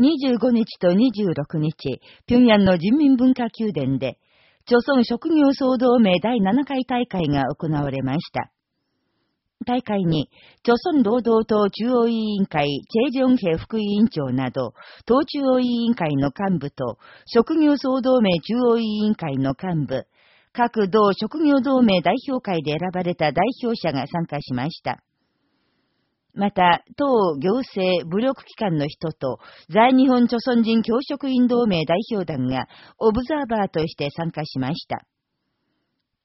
25日と26日、平壌の人民文化宮殿で、朝鮮職業総同盟第7回大会が行われました。大会に、朝鮮労働党中央委員会、チェ・ジョンヘ副委員長など、党中央委員会の幹部と、職業総同盟中央委員会の幹部、各同職業同盟代表会で選ばれた代表者が参加しました。また、党行政武力機関の人と、在日本朝鮮人教職員同盟代表団が、オブザーバーとして参加しました。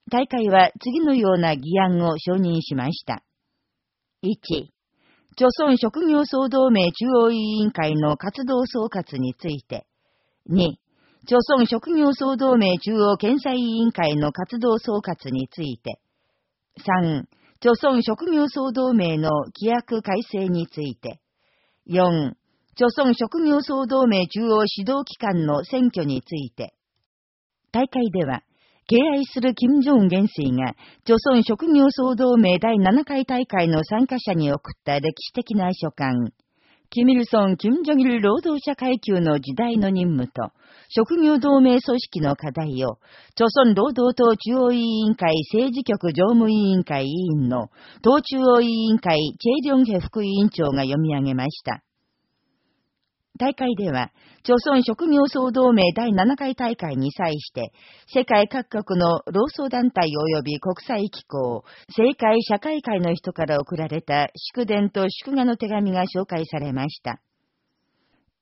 大会は次のような議案を承認しました。1、朝鮮職業総同盟中央委員会の活動総括について。2、朝鮮職業総同盟中央検査委員会の活動総括について。3、朝鮮職業総同盟の規約改正について。4、朝鮮職業総同盟中央指導機関の選挙について。大会では、敬愛する金正恩元帥が、朝鮮職業総同盟第7回大会の参加者に送った歴史的な書簡、キミルソン・キム・ジョギル労働者階級の時代の任務と、職業同盟組織の課題を、朝鮮労働党中央委員会政治局常務委員会委員の、党中央委員会チェ・リョンヘ副委員長が読み上げました。大会では、朝鮮職業総同盟第7回大会に際して、世界各国の労働団体及び国際機構、政界社会会の人から送られた祝電と祝賀の手紙が紹介されました。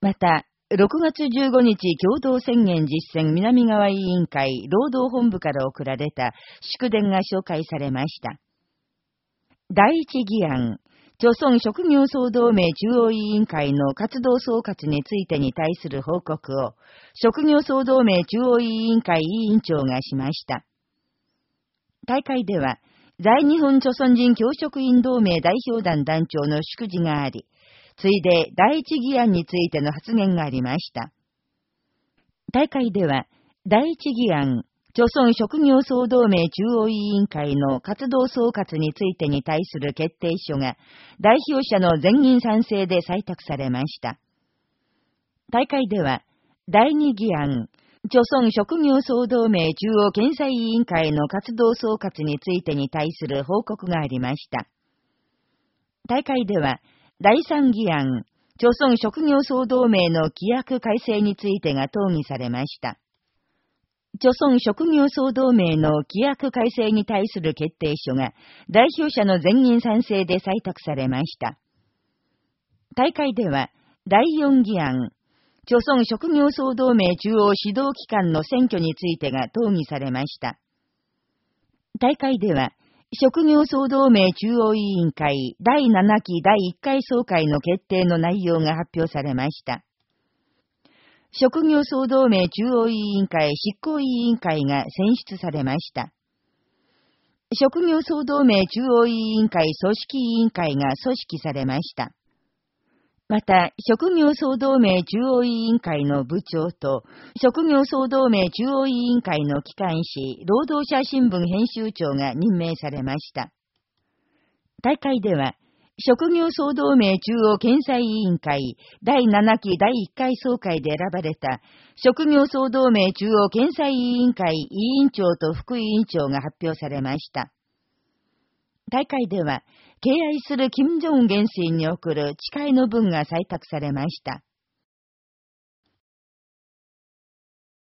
また、6月15日共同宣言実践南側委員会労働本部から送られた祝電が紹介されました。第一議案、朝鮮職業総同盟中央委員会の活動総括についてに対する報告を、職業総同盟中央委員会委員長がしました。大会では、在日本朝鮮人教職員同盟代表団団長の祝辞があり、ついで第一議案についての発言がありました。大会では、第一議案、朝鮮職業総同盟中央委員会の活動総括についてに対する決定書が、代表者の全員賛成で採択されました。大会では、第二議案、朝鮮職業総同盟中央検査委員会の活動総括についてに対する報告がありました。大会では、第三議案、朝鮮職業総同盟の規約改正についてが討議されました。朝鮮職業総同盟の規約改正に対する決定書が代表者の全員賛成で採択されました。大会では、第4議案、朝鮮職業総同盟中央指導機関の選挙についてが討議されました。大会では、職業総同盟中央委員会第7期第1回総会の決定の内容が発表されました。職業総同盟中央委員会執行委員会が選出されました。職業総同盟中央委員会組織委員会が組織されました。また、職業総同盟中央委員会の部長と、職業総同盟中央委員会の機関紙、労働者新聞編集長が任命されました。大会では、職業総同盟中央検査委員会第7期第1回総会で選ばれた職業総同盟中央検査委員会委員長と副委員長が発表されました。大会では、敬愛する金正恩元帥に送る誓いの文が採択されました。